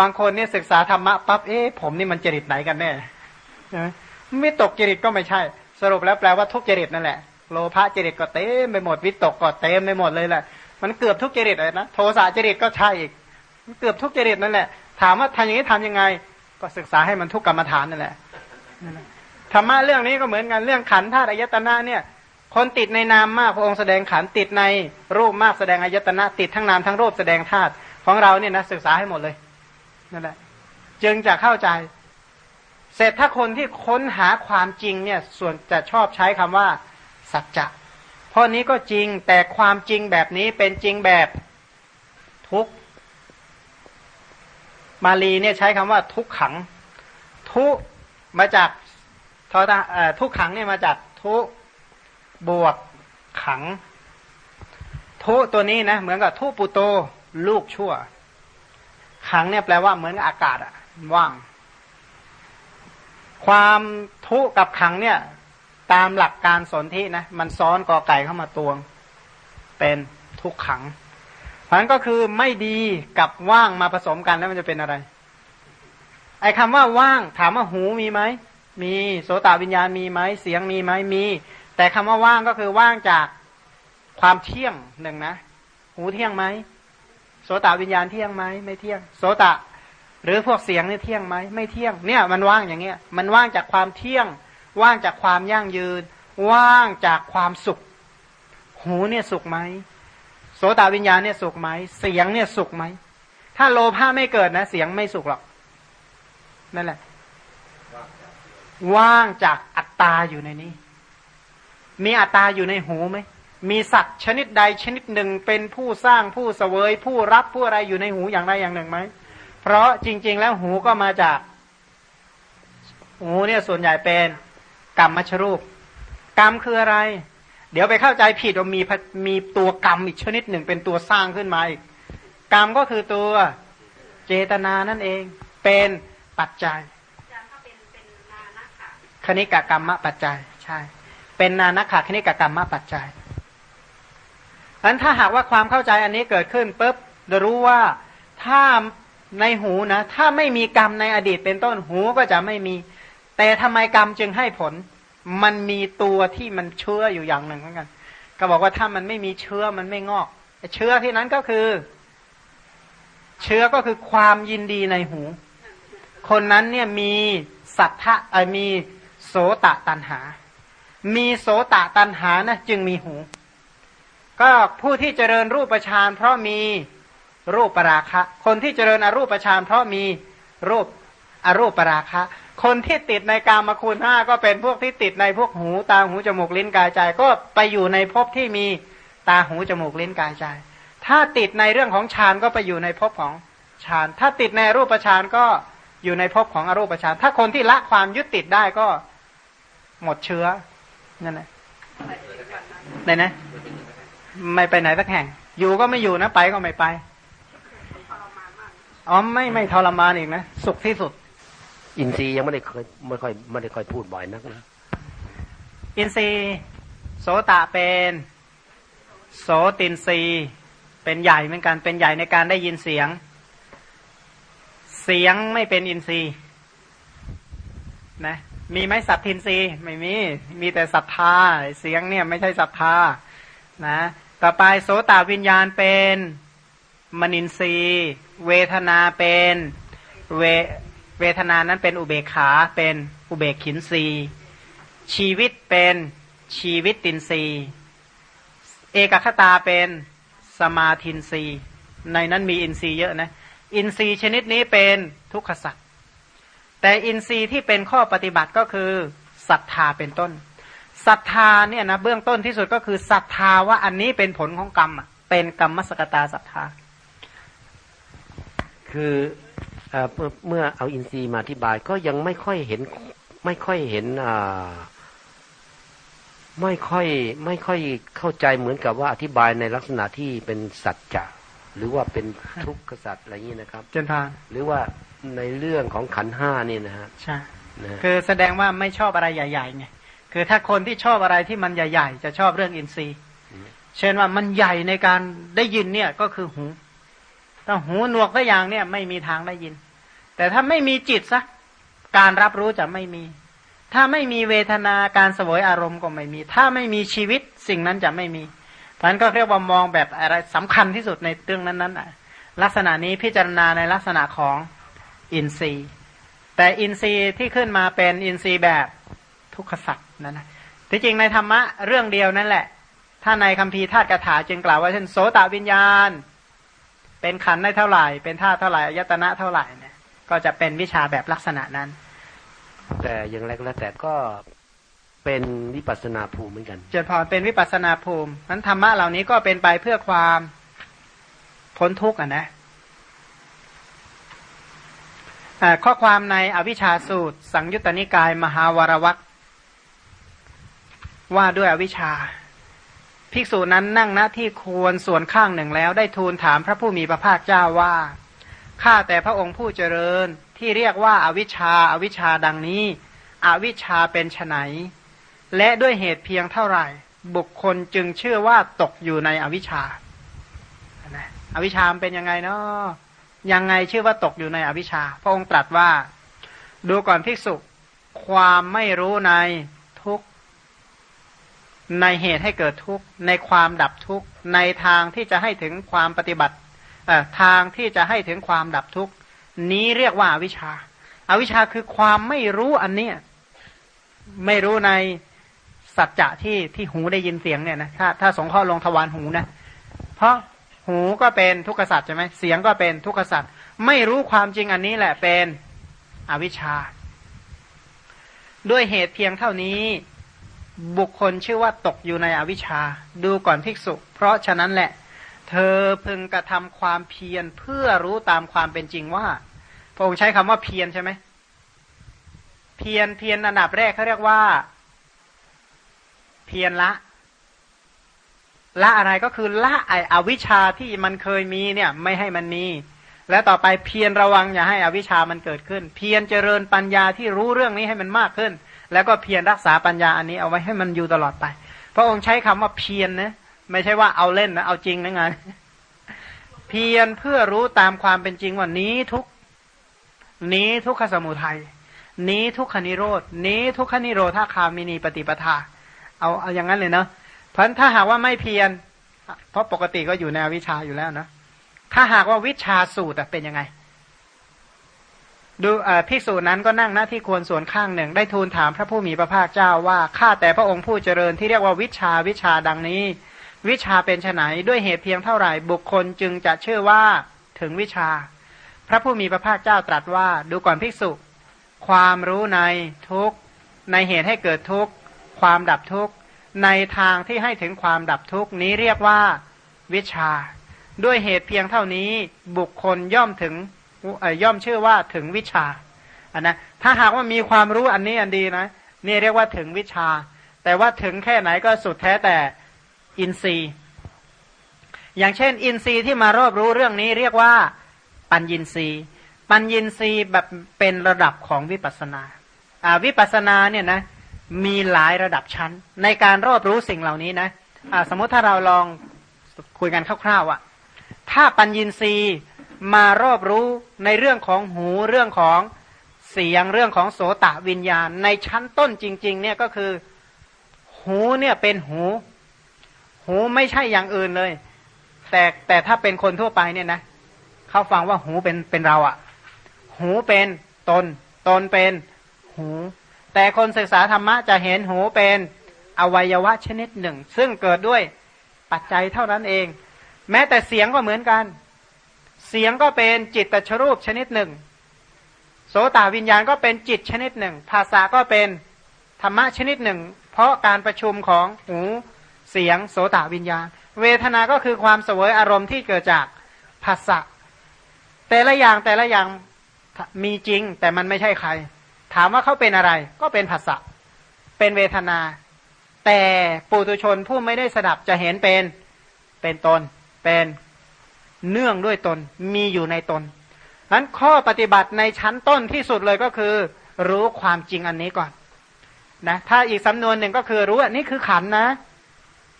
บางคนเนี่ยศึกษาธรรมะปั๊บเอ๊ะผมนี่มันจริตไหนกันแน่ใช่ไหมไม่ตกจริตก็ไม่ใช่ สรุปแล้วแปลว่าทุกจริตนั่นแหละโลภะจริตก็เต็มไปหมดวิตกก็เต็มไปหมดเลยแหละมันเกือบทุกจริตเลยนะโทสะจริตก็ใช่อีกเกือบทุกจริตนั่นแหละ ถามว่าทำอย่างนี้ทำยังไง ก็ศึกษาให้มันทุกกรรมฐานนั่นแหละธรรมะเรื่องนี้ก็เหมือนกันเรื่องขันธ์ธาตุอายตนะเนี่ย คนติดในนามมากพระองค์แสดงขันธ์ติดในรูปมากแสดงอายตนะ ติดทั้งนามทั้งรูปแสดงธาตุของเราเนี่ยนะศึกษาให้หมดเลย นั่นแหละจึงจะเข้าใจ เสร็จถ้าคนที่ค้นหาความจริงเนี่ยส่วนจะชอบใช้คำว่า สัจจะเพราะนี้ก็จริงแต่ความจริงแบบนี้เป็นจริงแบบทุกมาลีเนี่ยใช้คำว่าทุกขัง ทุมาจากทอตาทุกขังเนี่ยมาจากทุบวกขัง ทุตัวนี้นะเหมือนกับทุปุโตลูกชั่ว ขังเนี่ยแปลว่าเหมือนอากาศอะว่าง ความทุกับขังเนี่ย ตามหลักการสนธินะมันซ้อนกอไก่เข้ามาตวง เป็นทุกขังเพราะนั้นก็คือไม่ดีกับว่างมาผสมกันแล้วมันจะเป็นอะไร ไอ้คำว่าว่างถามว่าหูมีไหมมีโสตวิญญาณมีไหมเสียงมีไหมมี แต่คำว่าว่างก็คือว่างจากความเที่ยงหนึ่งนะ หูเที่ยงไหม โสตวิญญาณเที่ยงไหมไม่เที่ยง โสตะ หรือพวกเสียงนี่เที่ยงไหมไม่เที่ยงเนี่ยมันว่างอย่างเงี้ยมันว่างจากความเที่ยง ว่างจากความยั่งยืน ว่างจากความสุข หูเนี่ยสุขไหมโสตวิญญาณเนี่ยสุขไหมเสียงเนี่ยสุขไหมถ้าโลภะไม่เกิดนะ เสียงไม่สุขหรอกนั่นแหละ ว่างจากอัตตาอยู่ในนี้ มีอัตตาอยู่ในหูไหม มีสัตว์ชนิดใดชนิดหนึ่งเป็นผู้สร้างผู้เสวย ผู้รับผู้อะไรอยู่ในหูอย่างใดอย่างหนึ่งไหม เพราะจริง ๆ แล้วหูก็มาจาก หูเนี่ยส่วนใหญ่เป็นกรรมมชรูป กรรมคืออะไร เดี๋ยวไปเข้าใจผิดว่ามีมีตัวกรรมอีกชนิดหนึ่งเป็นตัวสร้างขึ้นมาอีก กรรมก็คือตัวเจตนานั่นเอง เป็นปัจจัยคณิกกรรมปัจจัย ใช่ เป็นนานักขาคณิกกรรมปัจจัย อันถ้าหากว่าความเข้าใจอันนี้เกิดขึ้นปุ๊บจะรู้ว่าถ้าในหูนะ ถ้าไม่มีกรรมในอดีตเป็นต้นหูก็จะไม่มี แต่ทำไมกรรมจึงให้ผล มันมีตัวที่มันเชื้ออยู่อย่างหนึ่งเหมือนกัน ก็บอกว่าถ้ามันไม่มีเชื้อมันไม่งอก เชื้อที่นั้นก็คือ เชื้อก็คือความยินดีในหู คนนั้นเนี่ยมีสัทธะมีโสตะตันหา มีโสตะตันหานะจึงมีหู ก็ผู้ที่เจริญรูปฌานเพราะมีรูปปราคะ คนที่เจริญอรูปฌานเพราะมีรูปอรูปปราคะ คนที่ติดในกามคุณห้าก็เป็นพวกที่ติดในพวกหูตาหูจมูกลิ้นกายใจ ก็ไปอยู่ในภพที่มีตาหูจมูกลิ้นกายใจ ถ้าติดในเรื่องของฌานก็ไปอยู่ในภพของฌาน ถ้าติดในรูปฌานก็อยู่ในภพของอรูปฌาน ถ้าคนที่ละความยึดติดได้ก็หมดเชื้อนั่นแหละไหนนะ ไม่ไปไหนสักแห่ง อยู่ก็ไม่อยู่นะไปก็ไม่ไปอ๋อไม่ไม่ทรมานอีกนะสุขที่สุด อินทรีย์ยังไม่ได้เคยไม่ค่อยไม่ได้ค่อยพูดบ่อยนักนะอินทรีย์โสตะเป็นโสตินทรีย์เป็นใหญ่เหมือนกันเป็นใหญ่ในการได้ยินเสียง เสียงไม่เป็นอินทรีย์นะมีไหมสัตทินทรีย์ไม่มี มีแต่ศรัทธา เสียงเนี่ยไม่ใช่ศรัทธานะ ต่อไปโสตวิญญาณเป็นมนินทรีเวทนาเป็นเวเวทนานั้นเป็นอุเบกขาเป็นอุเบกขินรีชีวิตเป็นชีวิตตินรีเอกคตาเป็นสมาธินรีในนั้นมีอินทรีย์เยอะนะอินทรีย์ชนิดนี้เป็นทุกขสัตว์แต่อินทรีย์ที่เป็นข้อปฏิบัติก็คือศรัทธาเป็นต้น ศรัทธาเนี่ยนะเบื้องต้นที่สุดก็คือศรัทธาว่าอันนี้เป็นผลของกรรมเป็นกรรมสกตาศรัทธา คือเมื่อเอาอินทรีย์มาอธิบายก็ยังไม่ค่อยเห็น ไม่ค่อยเห็นอ่าไม่ค่อยไม่ค่อยเข้าใจเหมือนกับว่าอธิบายในลักษณะที่เป็นสัจจะหรือว่าเป็นทุกขสัจอะไรอย่างนี้นะครับเจนพานหรือว่าในเรื่องของขันห้านี่นะฮะใช่คือแสดงว่าไม่ชอบอะไรใหญ่ๆไง คือถ้าคนที่ชอบอะไรที่มันใหญ่ ๆ จะชอบเรื่องอินทรีย์ เช่นว่ามันใหญ่ในการได้ยินเนี่ยก็คือหูถ้าหูหนวกสักอย่างเนี่ยไม่มีทางได้ยิน แต่ถ้าไม่มีจิตสักการรับรู้จะไม่มี ถ้าไม่มีเวทนาการสวยอารมณ์ก็ไม่มี ถ้าไม่มีชีวิตสิ่งนั้นจะไม่มีเพราะนั้นก็เรียกว่ามองแบบอะไรสำคัญที่สุดในเรื่องนั้นๆลักษณะนี้พิจารณาในลักษณะของอินทรีย์ แต่อินทรีย์ที่ขึ้นมาเป็นอินทรีย์แบบทุกขสัตว นั่นนะที่จริงในธรรมะเรื่องเดียวนั่นแหละ ถ้าในคัมภีร์ธาตุกถาจึงกล่าวว่าเช่นโสตวิญญาณ เป็นขันได้เท่าไหร่ เป็นธาตุเท่าไหร่อายตนะเท่าไหร่เนี่ยก็จะเป็นวิชาแบบลักษณะนั้น แต่อย่างแรกแล้วแต่ก็เป็นวิปัสนาภูมิเหมือนกัน เจริญพรเป็นวิปัสนาภูมินั้นธรรมะเหล่านี้ก็เป็นไปเพื่อความพ้นทุกข์อะนะข้อความในอวิชชาสูตร สังยุตตนิกาย มหาวรวัต ว่าด้วยอวิชชา ภิกษุนั้นนั่งณที่ควรส่วนข้างหนึ่งแล้วได้ทูลถามพระผู้มีพระภาคเจ้าว่าข้าแต่พระองค์ผู้เจริญที่เรียกว่าอาวิชชาอาวิชชาดังนี้ อวิชชาเป็นไนและด้วยเหตุเพียงเท่าไหร่ บุคคลจึงเชื่อว่าตกอยู่ในอวิชชาอวิชชาเป็นยังไงเนาะยังไงชื่อว่าตกอยู่ในอวิชชา พระองค์ตรัสว่า ดูก่อนภิกษุ ความไม่รู้ใน ในเหตุให้เกิดทุกข์ ในความดับทุกข์ ในทางที่จะให้ถึงความปฏิบัติทางที่จะให้ถึงความดับทุกข์ นี้เรียกว่าอวิชชาอาวิชชาคือความไม่รู้อันเนี้ยไม่รู้ในสัจจะที่ที่หูได้ยินเสียงเนี่ยนะถ้าถ้าสงข้อลงทวารหูนะ เพราะหูก็เป็นทุกขสัจใช่ไหมเสียงก็เป็นทุกขสัจไม่รู้ความจริงอันนี้แหละเป็นอวิชชา ด้วยเหตุเพียงเท่านี้ บุคคลชื่อว่าตกอยู่ในอวิชชา ดูก่อนภิกษุ เพราะฉะนั้นแหละ เธอพึงกระทำความเพียรเพื่อรู้ตามความเป็นจริงว่า พระองค์ใช้คำว่าเพียรใช่ไหม เพียรเพียรอันดับแรกเขาเรียกว่า เพียรละ ละอะไรก็คือละไออวิชชาที่มันเคยมีเนี่ย ไม่ให้มันมี และต่อไปเพียรระวังอย่าให้อวิชชามันเกิดขึ้น เพียรเจริญปัญญาที่รู้เรื่องนี้ให้มันมากขึ้น แล้วก็เพียรรักษาปัญญาอันนี้เอาไว้ให้มันอยู่ตลอดไป พระองค์ใช้คำว่าเพียรนนะไม่ใช่ว่าเอาเล่นนะเอาจริงนะงานเพียรเพื่อรู้ตามความเป็นจริงว่านี้ทุกนี้ทุกขสมุทัยนี้ทุกขนิโรดนี้ทุกขนิโรธาคามินีปฏิปทา เอาเอาอย่างนั้นเลยเนาะเพราะถ้าหากว่าไม่เพียรเพราะปกติก็อยู่ในวิชาอยู่แล้วนะถ้าหากว่าวิชาสูตรเป็นยังไง ดูภิกษุนั้นก็นั่งหน้าที่ควรส่วนข้างหนึ่ง ได้ทูลถามพระผู้มีพระภาคเจ้าว่าข้าแต่พระองค์ผู้เจริญที่เรียกว่าวิชาวิชาดังนี้ วิชาเป็นไนด้วยเหตุเพียงเท่าไหร่บุคคลจึงจะเชื่อว่าถึงวิชา พระผู้มีพระภาคเจ้าตรัสว่า ดูก่อนภิกษุ ความรู้ในทุกในเหตุให้เกิดทุกความดับทุกในทางที่ให้ถึงความดับทุกนี้เรียกว่า วิชา ด้วยเหตุเพียงเท่านี้บุคคลย่อมถึง ย่อมชื่อว่าถึงวิชาอันนะถ้าหากว่ามีความรู้อันนี้อันดีนะนี่เรียกว่าถึงวิชา แต่ว่าถึงแค่ไหนก็สุดแท้แต่อินทรีย์ อย่างเช่น อินทรีย์ที่มารอบรู้เรื่องนี้เรียกว่าปัญญินทรีย์ ปัญญินทรีย์แบบเป็นระดับของวิปัสนาอ่าวิปัสนาเนี่ยนะมีหลายระดับชั้น ในการรอบรู้สิ่งเหล่านี้นะะสมมติถ้าเราลองคุยกันคร่าวๆอะ ถ้าปัญญีนี มารอบรู้ในเรื่องของหูเรื่องของเสียงเรื่องของโสตะวิญญาณ ในชั้นต้นจริง ๆ เนี่ยก็คือ หูเนี่ยเป็นหู หูไม่ใช่อย่างอื่นเลย แต่แต่ถ้าเป็นคนทั่วไปเนี่ยนะเขาฟังว่าหูเป็นเป็นเราอะ่ะ หูเป็นตน ตนเป็นหู แต่คนศึกษาธรรมะจะเห็นหูเป็นอวัยวะชนิดหนึ่ง ซึ่งเกิดด้วยปัจจัยเท่านั้นเอง แม้แต่เสียงก็เหมือนกัน เสียงก็เป็นจิตตชรูปชนิดหนึ่ง โสตวิญญาณก็เป็นจิตชนิดหนึ่ง ภาษาก็เป็นธรรมะชนิดหนึ่ง เพราะการประชุมของหูเสียงโสตวิญญาณ เวทนาก็คือความเสวยอารมณ์ที่เกิดจากภาษาแต่ละอย่างแต่ละอย่างมีจริง แต่มันไม่ใช่ใคร ถามว่าเขาเป็นอะไร ก็เป็นภาษะเป็นเวทนา แต่ปุถุชนผู้ไม่ได้สดับจะเห็นเป็นเป็นตนเป็น เนื่องด้วยตนมีอยู่ในตนนั้นข้อปฏิบัติในชั้นต้นที่สุดเลยก็คือ รู้ความจริงอันนี้ก่อนนะถ้าอีกสำนวนหนึ่งก็คือรู้ว่านี่คือขันนะ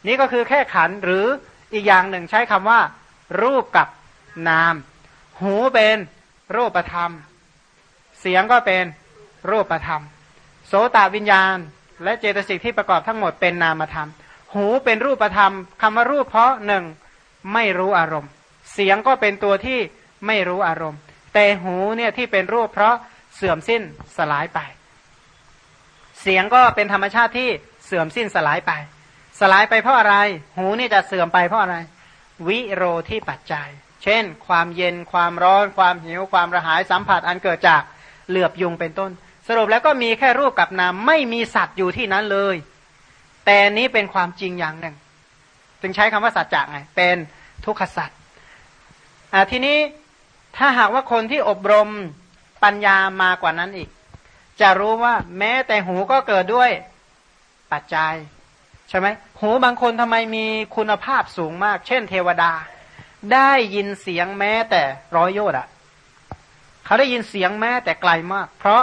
นี่ก็คือแค่ขันหรืออีกอย่างหนึ่งใช้คำว่า รูปกับนาม หูเป็นรูปธรรม เสียงก็เป็นรูปธรรม โสตวิญญาณ และเจตสิกที่ประกอบทั้งหมดเป็นนามธรรม หูเป็นรูปธรรมคำว่ารูปเพราะหนึ่งไม่รู้อารมณ์ เสียงก็เป็นตัวที่ไม่รู้อารมณ์ แต่หูเนี่ยที่เป็นรูปเพราะเสื่อมสิ้นสลายไป เสียงก็เป็นธรรมชาติที่เสื่อมสิ้นสลายไป สลายไปเพราะอะไร หูนี่จะเสื่อมไปเพราะอะไร วิโรที่ปัจจัย เช่น ความเย็นความร้อน ความหิวความระหายสัมผัสอันเกิดจากเหลือบยุงเป็นต้น สรุปแล้วก็มีแค่รูปกับนามไม่มีสัตว์อยู่ที่นั้นเลย แต่นี้เป็นความจริงอย่างหนึ่ง จึงใช้คำว่าสัจจะไงเป็นทุกขสั ทีนี้ถ้าหากว่าคนที่อบรมปัญญามากว่านั้นอีก จะรู้ว่าแม้แต่หูก็เกิดด้วยปัจจัยใช่ไหมหูบางคนทำไมมีคุณภาพสูงมาก เช่น เทวดา ได้ยินเสียงแม้แต่ร้อยโยชน์อะ เขาได้ยินเสียงแม้แต่ไกลมาก เพราะ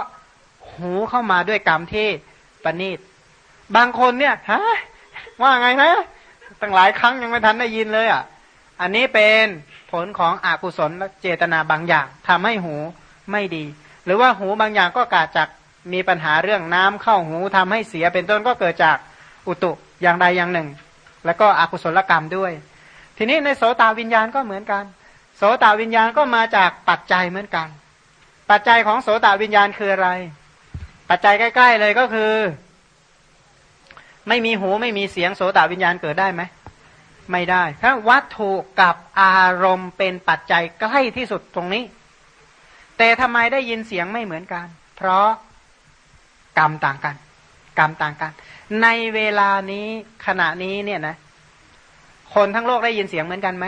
หูเข้ามาด้วยกรรมที่ประณีต บางคนเนี่ยฮะว่าไงนะตั้งหลายครั้งยังไม่ทันได้ยินเลยอะ อันนี้เป็น ผลของอกุศลเจตนาบางอย่างทำให้หูไม่ดี หรือว่าหูบางอย่างก็กาจากมีปัญหาเรื่องน้ำเข้าหูทำให้เสียเป็นต้นก็เกิดจากอุตุอย่างใดอย่างหนึ่ง แล้วก็อกุศลกรรมด้วย ทีนี้ในโสตวิญญาณก็เหมือนกัน โสตวิญญาณก็มาจากปัจจัยเหมือนกัน ปัจจัยของโสตวิญญาณคืออะไร ปัจจัยใกล้ ๆ เลยก็คือ ไม่มีหูไม่มีเสียงโสตวิญญาณเกิดได้ไหม ไม่ได้ถ้าวัตถุกับอารมณ์เป็นปัจจัยใกล้ที่สุดตรงนี้ แต่ทำไมได้ยินเสียงไม่เหมือนกัน เพราะกรรมต่างกัน กรรมต่างกัน ในเวลานี้ขณะนี้เนี่ยนะ คนทั้งโลกได้ยินเสียงเหมือนกันไหม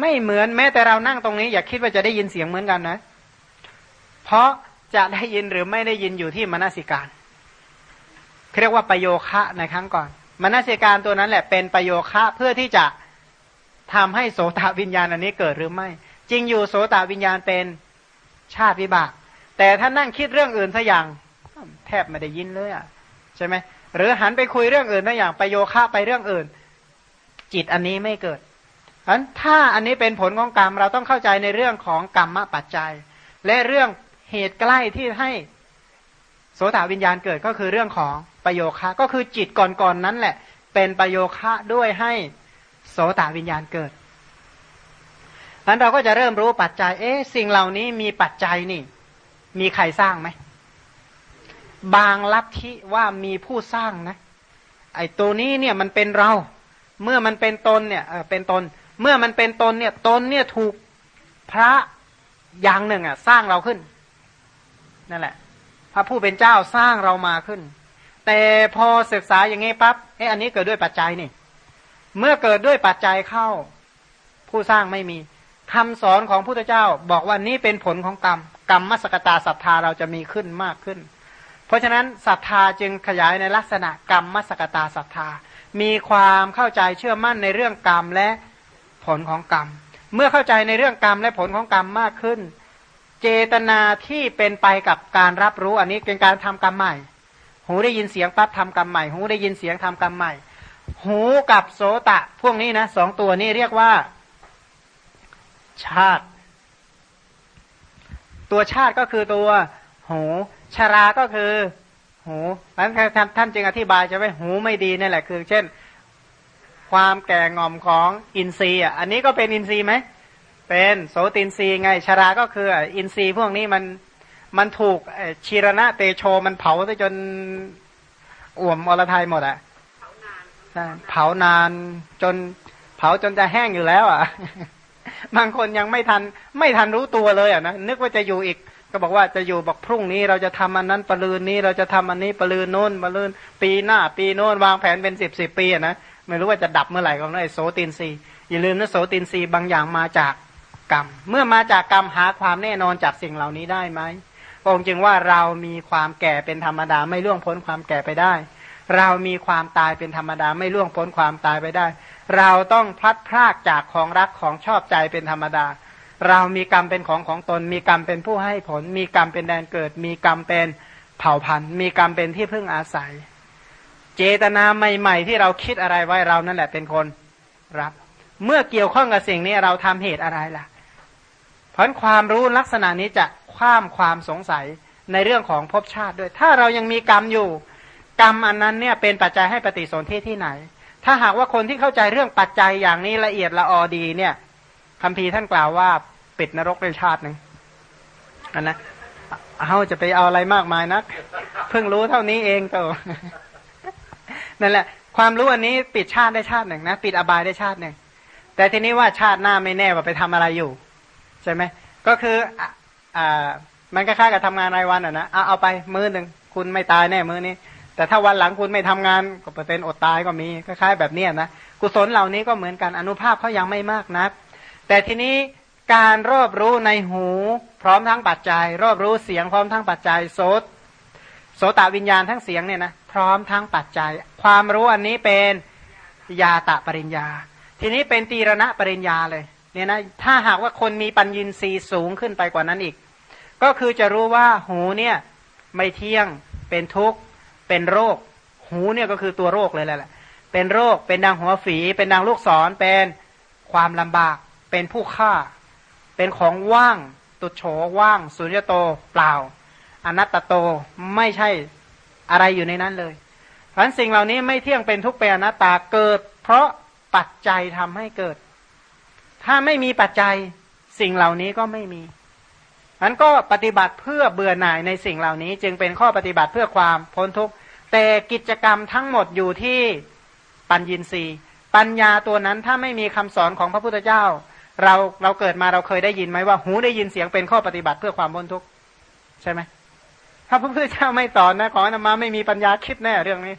ไม่เหมือนแม้แต่เรานั่งตรงนี้ อย่าคิดว่าจะได้ยินเสียงเหมือนกันนะ เพราะจะได้ยินหรือไม่ได้ยินอยู่ที่มนสิการเรียกว่าประโยคะในครั้งก่อน มนสิการตัวนั้นแหละเป็นประโยคะเพื่อที่จะทำให้โสตวิญญาณอันนี้เกิดหรือไม่ จริงอยู่โสตวิญญาณเป็นชาติวิบาก แต่ถ้านั่งคิดเรื่องอื่นสัอย่างแทบไม่ได้ยินเลยอะใช่ไหมหรือหันไปคุยเรื่องอื่นสัอย่างประโยคะไปเรื่องอื่น จิตอันนี้ไม่เกิดอันถ้าอันนี้เป็นผลของกรรมเราต้องเข้าใจในเรื่องของกรรมปัจจัย และเรื่องเหตุใกล้ที่ให้ โสตวิญญาณเกิดก็คือเรื่องของประโยคะก็คือจิตก่อนๆนนั้นแหละ เป็นประโยคะด้วยให้โสตวิญญาณเกิดนั้นเราก็จะเริ่มรู้ปัจจัย เอ๊ะสิ่งเหล่านี้มีปัจจัยนี่ มีใครสร้างไหม บางลัทธิว่ามีผู้สร้างนะ ไอ้ตัวนี้เนี่ยมันเป็นเรา เมื่อมันเป็นตนเนี่ยเป็นตน เมื่อมันเป็นตนเนี่ย ตนเนี่ยถูกพระอย่างหนึ่งอะ สร้างเราขึ้น นั่นแหละ พระผู้เป็นเจ้าสร้างเรามาขึ้น แต่พอศึกษาอย่างงี้ปั๊บเอ้อันนี้เกิดด้วยปัจจัยนี่ เมื่อเกิดด้วยปัจจัยเข้า ผู้สร้างไม่มีคำสอนของพุทธเจ้าบอกว่านี้เป็นผลของกรรม กรรมมสกตาศรัทธาเราจะมีขึ้นมากขึ้น เพราะฉะนั้นศรัทธาจึงขยายในลักษณะกรรมมสกตาศรัทธา มีความเข้าใจเชื่อมั่นในเรื่องกรรมและผลของกรรม เมื่อเข้าใจในเรื่องกรรมและผลของกรรมมากขึ้น เจตนาที่เป็นไปกับการรับรู้อันนี้เป็นการทำกรรมใหม่ หูได้ยินเสียงปั๊บทำกรรมใหม่ หูได้ยินเสียงทำกรรมใหม่ หูกับโสตะ พวกนี้นะสองตัวนี้เรียกว่า ชาติ ตัวชาติก็คือตัวหูชาราก็คือหูนั้นท่านท่านจึงอธิบายจะไม่หูไม่ดีนี่แหละคือ เช่น ความแก่งอมของอินทรีย์อะอันนี้ก็เป็นอินทรีย์ไหม เป็นโสตินทรีย์ไงชาราก็คืออินทรีย์พวกนี้มันมันถูกชีรณะเตโชมันเผาไปจนอ่วมอรทัยหมดอะเผานานจนเผาจนจะแห้งอยู่แล้ว อะ บางคนยังไม่ทัน ไม่ทันรู้ตัวเลยอะนะนึกว่าจะอยู่อีก ก็บอกว่าจะอยู่บอกพรุ่งนี้เราจะทำอันนั้นปลืนนี้เราจะทำอันนี้ปลืนโน้นปลืนปีหน้า ปีโน้นวางแผนเป็นสิบสิบปีอะนะไม่รู้ว่าจะดับเมื่อไหร่ก็ได้โสตินรีอย่าลืมนะโสตินรีบางอย่างมาจาก กรรม เมื่อมาจากกรรมหาความแน่นอนจากสิ่งเหล่านี้ได้ไหมองค์จึงว่าเรามีความแก่เป็นธรรมดาไม่ล่วงพ้นความแก่ไปได้ เรามีความตายเป็นธรรมดาไม่ล่วงพ้นความตายไปได้ เราต้องพลัดพรากจากของรักของชอบใจเป็นธรรมดา เรามีกรรมเป็นของของตน มีกรรมเป็นผู้ให้ผล มีกรรมเป็นแดนเกิด มีกรรมเป็นเผ่าพันธุ์ มีกรรมเป็นที่พึ่งอาศัย เจตนาใหม่ ๆ ที่เราคิดอะไรไว้เรานั่นแหละเป็นคนรับ เมื่อเกี่ยวข้องกับสิ่งนี้เราทำเหตุอะไรล่ะ เพราะความรู้ลักษณะนี้จะข้ามความสงสัยในเรื่องของภพชาติด้วย ถ้าเรายังมีกรรมอยู่ กรรมอันนั้นเนี่ยเป็นปัจจัยให้ปฏิสนธิที่ไหน ถ้าหากว่าคนที่เข้าใจเรื่องปัจจัยอย่างนี้ละเอียดละออดีเนี่ยคำพีท่านกล่าวว่าปิดนรกในชาติหนึ่งอันนะเอาจะไปเอาอะไรมากมายนัก เพิ่งรู้เท่านี้เองตัวนั่นแหละ ความรู้อันนี้ปิดชาติได้ชาติหนึ่งนะ ปิดอบายได้ชาติหนึ่งแต่ทีนี้ว่าชาติหน้าไม่แน่ว่าไปทำอะไรอยู่ ใช่ไหมก็คืออ่ามันก็ค่ากับทำงานรายวันอะนะเอาเอาไปมือหนึ่งคุณไม่ตายแน่มือนี้ แต่ถ้าวันหลังคุณไม่ทำงานก็เปอร์เซ็นต์อดตายก็มีคล้ายๆแบบนี้นะกุศลเหล่านี้ก็เหมือนกันอนุภาพเขายังไม่มากนัก แต่ทีนี้การรอบรู้ในหู พร้อมทั้งปัจจัย รอบรู้เสียงพร้อมทั้งปัจจัยโสตโสตวิญญาณทั้งเสียงเนี่ยนะพร้อมทั้งปัจจัย ความรู้อันนี้เป็นยาตะปริญญา ทีนี้เป็นตีรณะปริญญาเลย เนี่ยนะถ้าหากว่าคนมีปัญญินทรีย์สูงขึ้นไปกว่านั้นอีก ก็คือจะรู้ว่าหูเนี่ยไม่เที่ยงเป็นทุกข์เป็นโรค หูเนี่ยก็คือตัวโรคเลยแหละเป็นโรคเป็นดังหัวฝี เป็นดังลูกศรเป็นความลำบาก เป็นผู้ฆ่า เป็นของว่างตุโฉว่างสุญญโตเปล่า อนัตตโตไม่ใช่อะไรอยู่ในนั้นเลยเพราะสิ่งเหล่านี้ไม่เที่ยงเป็นทุกเป็นอนัตตาเกิด เพราะปัจจัยทำให้เกิด ถ้าไม่มีปัจจัยสิ่งเหล่านี้ก็ไม่มีนั้นก็ปฏิบัติเพื่อเบื่อหน่ายในสิ่งเหล่านี้ จึงเป็นข้อปฏิบัติเพื่อความพ้นทุกข์แต่กิจกรรมทั้งหมดอยู่ที่ปัญญีสีปัญญาตัวนั้นถ้าไม่มีคำสอนของพระพุทธเจ้า เราเราเกิดมาเราเคยได้ยินไหมว่า หูได้ยินเสียงเป็นข้อปฏิบัติเพื่อความพ้นทุกข์ใช่ไหมถ้าพระพุทธเจ้าไม่สอนนะขออนมาไม่มีปัญญาคิดแน่เรื่องนี้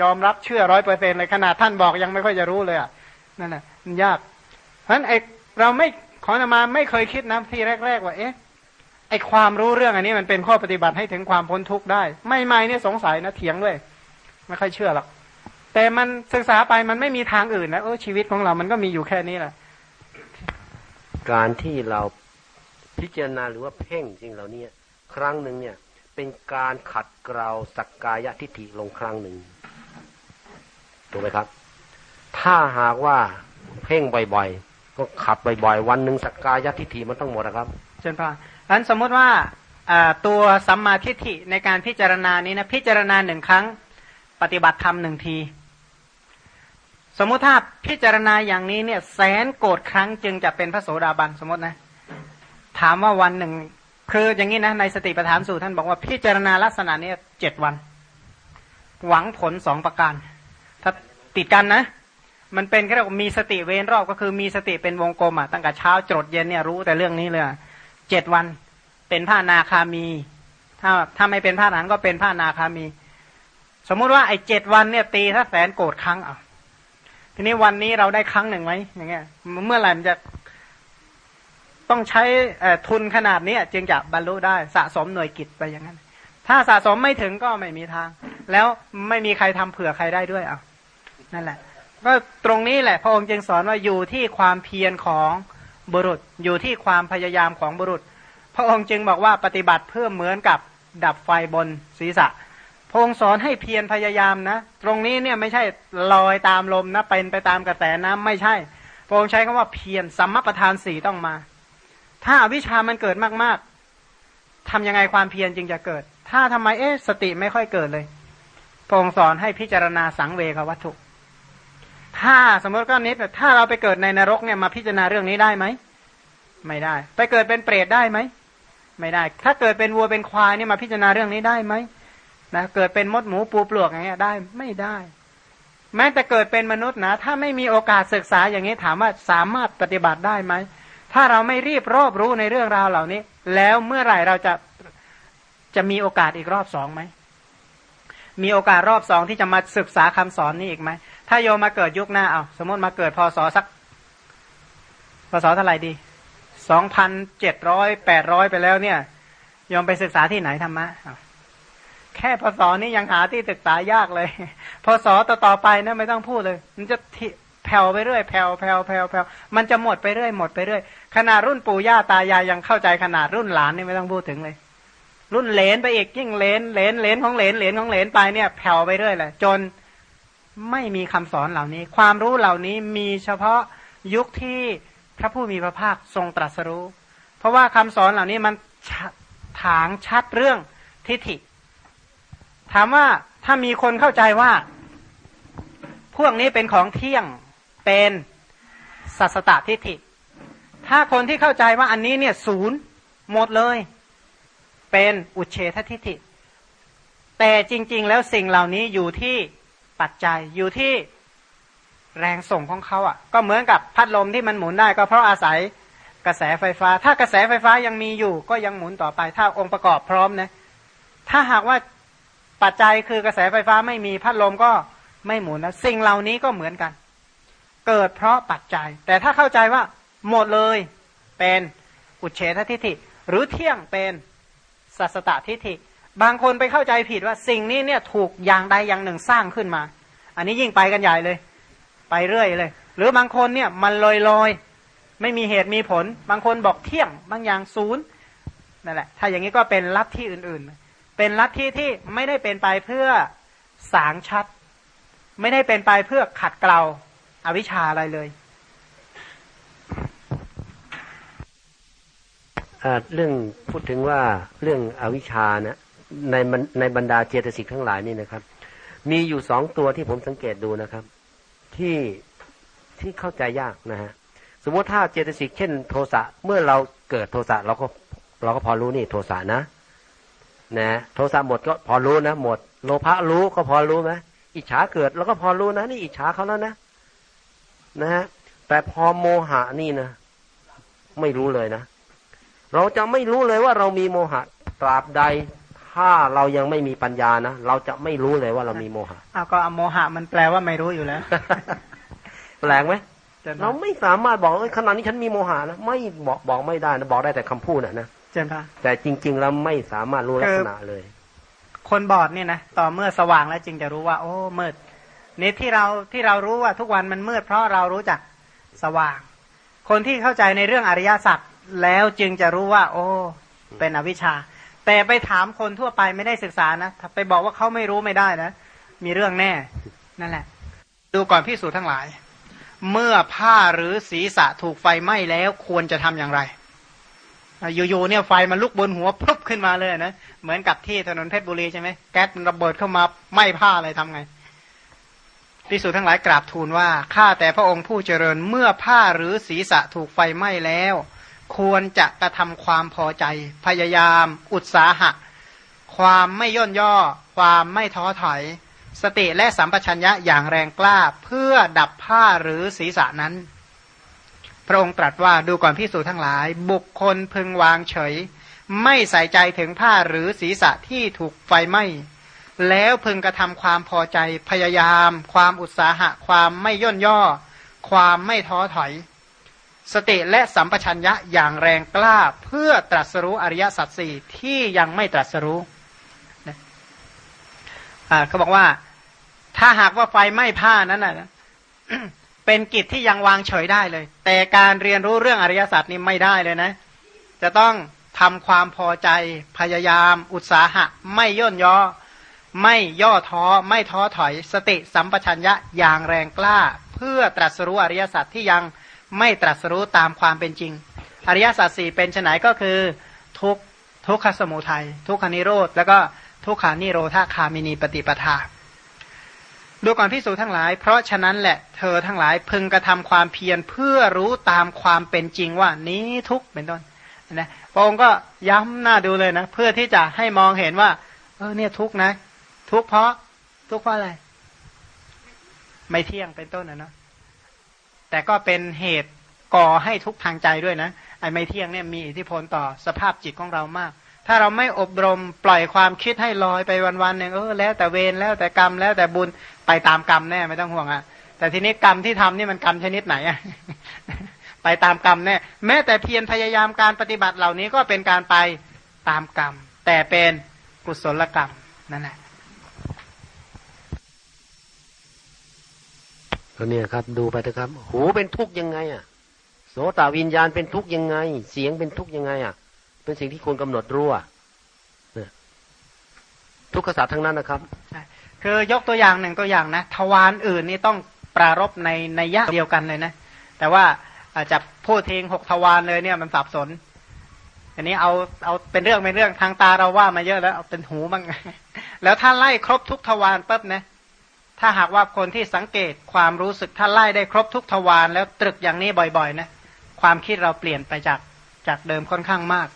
ยอมรับเชื่อร้อยเปอร์เซ็นเลยขนาดท่านบอกยังไม่ค่อยจะรู้เลยอะนั่นน่ะมันยาก เพราะฉะนั้นไอเราไม่ขออนมาไม่เคยคิดนะที่แรก ๆ ว่าเอ๊ะไอความรู้เรื่องอันนี้มันเป็นข้อปฏิบัติให้ถึงความพ้นทุกข์ได้ ไม่ไม่เนี่ยสงสัยนะเถียงด้วย ไม่ค่อยเชื่อหรอกแต่มันศึกษาไปมันไม่มีทางอื่นนะเออชีวิตของเรามันก็มีอยู่แค่นี้แหละการที่เราพิจารณาหรือว่าเพ่งจริงเหล่านี้ครั้งหนึ่งเนี่ย เป็นการขัดเกลาสักกายทิฏฐิลงครั้งหนึ่งถูกไหมครับ ถ้าหากว่าเพ่งบ่อยๆ ก็ขัดบ่อยๆวันหนึ่งสักกายทิฏฐิมันต้องหมดนะครับเช่นพะอันสมมุติว่าตัวสัมมาทิฏฐิในการพิจารณานี้นะพิจารณาหนึ่งครั้งปฏิบัติธรรมหนึ่งที สมมุติถ้าพิจารณาอย่างนี้เนี่ยแสนโกรธครั้งจึงจะเป็นพระโสดาบันสมมตินะ ถามว่าวันหนึ่งคืออย่างนี้นะในสติปัฏฐานสูตรท่านบอกว่าพิจารณาลักษณะนี้เจ็ดวัน หวังผลสองประการ ถ้าติดกันนะ มันเป็นแค่มีสติเวนรอบก็คือมีสติเป็นวงกลมอะตั้งแต่เช้าจดเย็นเนี่ยรู้แต่เรื่องนี้เลยเจ็ดวันเป็นผ้านาคามี ถ้าถ้าไม่เป็นผ้านั้นก็เป็นผ้านาคามี สมมุติว่าไอ้เจ็ดวันเนี่ยตีถ้าแสนโกรธครั้งอะทีนี้วันนี้เราได้ครั้งหนึ่งไหมอย่างเงี้ย เมื่อไหร่มันจะต้องใช้ทุนขนาดนี้จึงจะบรรลุได้สะสมหน่วยกิจไปอย่างนั้น ถ้าสะสมไม่ถึงก็ไม่มีทาง แล้วไม่มีใครทำเผื่อใครได้ด้วยอะนั่นแหละ ก็ตรงนี้แหละพระองค์จึงสอนว่าอยู่ที่ความเพียรของบุรุษ อยู่ที่ความพยายามของบุรุษ พระองค์จึงบอกว่าปฏิบัติเพื่อเหมือนกับดับไฟบนศีรษะพระองค์สอนให้เพียรพยายามนะ ตรงนี้เนี่ยไม่ใช่ลอยตามลมนะเป็นไปตามกระแสน้ำไม่ใช่ พระองค์ใช้คำว่าเพียรสัมมาประธานสี่ต้องมา ถ้าวิชามันเกิดมากๆ ทํำยังไงความเพียรจึงจะเกิด ถ้าทำไมเอ๊ะสติไม่ค่อยเกิดเลยพระองค์สอนให้พิจารณาสังเวกวัตถุ ถ้าสมมติก็นิดถ้าเราไปเกิดในนรกเนี่ยมาพิจารณาเรื่องนี้ได้ไหม ไม่ได้ ไปเกิดเป็นเปรตได้ไหม ไม่ได้ ถ้าเกิดเป็นวัวเป็นควายเนี่ยมาพิจารณาเรื่องนี้ได้ไหมนะเกิดเป็นมดหมูปูปลวกอย่างเงี้ยได้ไม่ได้ แม้แต่เกิดเป็นมนุษย์นะ ถ้าไม่มีโอกาสศึกษาอย่างนี้ถามว่าสามารถปฏิบัติได้ไหม ถ้าเราไม่รีบรอบรู้ในเรื่องราวเหล่านี้ แล้วเมื่อไหร่เราจะจะมีโอกาสอีกรอบสองไหมมีโอกาสรอบสองที่จะมาศึกษาคำสอนนี้อีกไหม ถ้าโยมมาเกิดยุคหน้าเอาสมมติมาเกิดพศสักพศเท่าไหร่ดีสองพันเจ็ดร้อยแปดร้อยไปแล้วเนี่ยยอมไปศึกษาที่ไหนธรรมะแค่พศนี้ยังหาที่ศึกษายากเลยพศต่อต่อไปนะไม่ต้องพูดเลย มันจะแผ่วไปเรื่อยแผ่วแผ่วแผ่วแผ่วมันจะหมดไปเรื่อยหมดไปเรื่อยขนาดรุ่นปู่ย่าตายายยังเข้าใจขนาดรุ่นหลานนี่ไม่ต้องพูดถึงเลย รุ่นเลนไปอีกยิ่งเลนเลนเลนของเลนเลนของเลนไปเนี่ยแผ่วไปเรื่อยเลยจน ไม่มีคำสอนเหล่านี้ ความรู้เหล่านี้มีเฉพาะยุคที่พระผู้มีพระภาคทรงตรัสรู้ เพราะว่าคำสอนเหล่านี้มันถางชัดเรื่องทิฏฐิ ถามว่าถ้ามีคนเข้าใจว่า พวกนี้เป็นของเที่ยงเป็นสัสตตทิฏฐิ ถ้าคนที่เข้าใจว่าอันนี้เนี่ยศูนย์หมดเลย เป็นอุเฉททิฏฐิ แต่จริง ๆ แล้วสิ่งเหล่านี้อยู่ที่ ปัจจัยอยู่ที่แรงส่งของเขาอะ ก็เหมือนกับพัดลมที่มันหมุนได้ก็เพราะอาศัยกระแสไฟฟ้า ถ้ากระแสไฟฟ้ายังมีอยู่ ก็ยังหมุนต่อไป ถ้าองค์ประกอบพร้อมนะถ้าหากว่าปัจจัยคือกระแสไฟฟ้าไม่มีพัดลมก็ไม่หมุนนะสิ่งเหล่านี้ก็เหมือนกัน เกิดเพราะปัจจัย แต่ถ้าเข้าใจว่า หมดเลยเป็นอุเฉททิฏฐิ หรือเที่ยงเป็นสัสตตทิฏฐิ บางคนไปเข้าใจผิดว่าสิ่งนี้เนี่ยถูกอย่างใดอย่างหนึ่งสร้างขึ้นมา อันนี้ยิ่งไปกันใหญ่เลย ไปเรื่อยเลย หรือบางคนเนี่ยมันลอยลอยไม่มีเหตุมีผล บางคนบอกเที่ยง บางอย่างศูนย์นั่นแหละ ถ้าอย่างนี้ก็เป็นลัทธิอื่นๆ เป็นลัทธิที่ไม่ได้เป็นไปเพื่อสางชัด ไม่ได้เป็นไปเพื่อขัดเกลาอาวิชชาอะไรเลยเรื่องพูดถึงว่าเรื่องอวิชชานะ ในในบรรดาเจตสิกทั้งหลายนี่นะครับ มีอยู่สองตัวที่ผมสังเกตดูนะครับ ที่ที่เข้าใจยากนะฮะสมมติถ้าเจตสิกเช่นโทสะเมื่อเราเกิดโทสะเราก็เราก็พอรู้นี่โทสะนะนะโทสะหมดก็พอรู้นะหมด โลภะรู้ก็พอรู้ไหมอิจฉาเกิดเราก็พอรู้นะนี่อิจฉาเขาแล้วนะ นะฮะแต่พอโมหะนี่นะไม่รู้เลยนะ เราจะไม่รู้เลยว่าเรามีโมหะตราบใด ถ้าเรายังไม่มีปัญญานะเราจะไม่รู้เลยว่าเรามีโมหะอ้าวก็โมหะมันแปลว่าไม่รู้อยู่แล้ว แปลงไหมเราไม่สามารถบอกว่าขณะนี้ฉันมีโมหะนะไม่บอกบอกไม่ได้นะบอกได้แต่คำพูดนะนะเจนพะแต่จริงๆแล้วไม่สามารถรู้ลักษณะเลย คนบอดเนี่ยนะต่อเมื่อสว่างแล้วจึงจะรู้ว่า โอ้มืดนี่ที่เราที่เรารู้ว่าทุกวันมันมืดเพราะเรารู้จักสว่าง คนที่เข้าใจในเรื่องอริยสัจแล้วจึงจะรู้ว่า โอ้ เป็นอวิชชา แต่ไปถามคนทั่วไปไม่ได้ศึกษานะไปบอกว่าเขาไม่รู้ไม่ได้นะ มีเรื่องแน่ นั่นแหละ ดูก่อนพิสูจทั้งหลาย เมื่อผ้าหรือศีรษะถูกไฟไหม้แล้วควรจะทำอย่างไรอยู่ๆเนี่ยไฟมันลุกบนหัวพุบขึ้นมาเลยนะเหมือนกับที่ถนนเพชรบุรีใช่ไหมแก๊สระเบิดเข้ามาไหม้ผ้าอะไรทำไงพิสูจทั้งหลายกราบทูลว่าข้าแต่พระองค์ผู้เจริญเมื่อผ้าหรือศีรษะถูกไฟไหม้แล้ว ควรจะกระทำความพอใจ พยายาม อุตสาหะ ความไม่ย่นย่อ ความไม่ท้อถอย สติและสัมปชัญญะอย่างแรงกล้าเพื่อดับผ้าหรือศีรษะนั้น พระองค์ตรัสว่าดูก่อนพิสูจทั้งหลาย บุคคลพึงวางเฉย ไม่ใส่ใจถึงผ้าหรือศีรษะที่ถูกไฟไหม้แล้วพึงกระทำความพอใจพยายาม ความอุตสาหะ ความไม่ย่นย่อ ความไม่ท้อถอย สติและสัมปชัญญะอย่างแรงกล้าเพื่อตรัสรู้อริยสัจสี่ที่ยังไม่ตรัสรู้เขาบอกว่า ถ้าหากว่าไฟไหม้ผ้านั้นนะเป็นกิจที่ยังวางเฉยได้เลย แต่การเรียนรู้เรื่องอริยสัจนี่ไม่ได้เลยนะ จะต้องทำความพอใจพยายาม อุตสาหะ ไม่ย่นย่อ ไม่ย่อท้อ ไม่ท้อถอย สติสัมปชัญญะอย่างแรงกล้า เพื่อตรัสรู้อริยสัจที่ยังไไม่ตรัสรู้ตามความเป็นจริง อริยสัจสี่เป็นไนก็คือทุกทุกขสมุทัยทุกขานิโรธแล้วก็ทุกขานิโรธาคามินีปฏิปทา ดูก่อนพิสูจทั้งหลาย เพราะฉะนั้นแหละเธอทั้งหลายพึงกระทำความเพียรเพื่อรู้ตามความเป็นจริงว่านี้ทุกเป็นต้นนะพระองค์ก็ย้ำหน้าดูเลยนะเพื่อที่จะให้มองเห็นว่า เออเนี่ยทุกนะ ทุกเพราะทุกเพราะอะไร ไม่เที่ยงเป็นต้นนะเนาะ แต่ก็เป็นเหตุก่อให้ทุกทางใจด้วยนะไอ้ไม่เที่ยงเนี่ยมีอิทธิพลต่อสภาพจิตของเรามาก ถ้าเราไม่อบรมปล่อยความคิดให้ลอยไปวันๆหนึ่งเออแล้วแต่เวรแล้วแต่กรรมแล้วแต่บุญไปตามกรรมแน่ไม่ต้องห่วงอะ่ะแต่ทีนี้กรรมที่ทำนี่มันกรรมชนิดไหนอะ่ะไปตามกรรมแน่แม้แต่เพียรพยายามการปฏิบัติเหล่านี้ก็เป็นการไปตามกรรม แต่เป็นกุศลกรรมนั่นแหละ ก็เนี่ยครับ ดูไปเถอะครับ หูเป็นทุกข์ยังไง อะ โสตวิญญาณเป็นทุกข์ยังไง เสียงเป็นทุกข์ยังไง อะ เป็นสิ่งที่ควรกำหนดรู้อะทุกขศาสตร์ทั้งนั้นนะครับคือยกตัวอย่างหนึ่งตัวอย่างนะทวารอื่นนี่ต้องปรารบในในยะเดียวกันเลยนะ แต่ว่าอาจจะพูดเทงหกทวารเลยเนี่ยมันสับสน อันนี้เอาเอาเป็นเรื่องเป็นเรื่องทางตาเราว่ามาเยอะแล้วเอาเป็นหูบ้างแล้วถ้าไล่ครบทุกทวารปุ๊บนะ ถ้าหากว่าคนที่สังเกตความรู้สึกถ้าไล่ได้ครบทุกทวารแล้วตรึกอย่างนี้บ่อยๆนะความคิดเราเปลี่ยนไปจากจากเดิมค่อนข้างมาก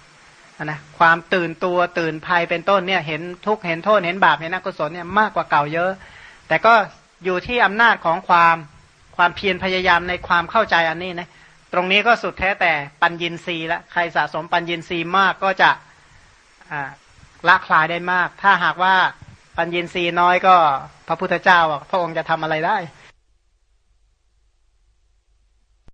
นะความตื่นตัวตื่นภัยเป็นต้นเนี่ยเห็นทุกเห็นโทษเห็นบาปเห็นอกุศลเนี่ยมากกว่าเก่าเยอะ แต่ก็อยู่ที่อำนาจของความความเพียรพยายามในความเข้าใจอันนี้นะตรงนี้ก็สุดแท้แต่ปัญญินรีละใครสะสมปัญญินรีมากก็จะละคลายได้มาก ถ้าหากว่า ปัญญีนีน้อยก็ พระพุทธเจ้าพระองค์จะทำอะไรได้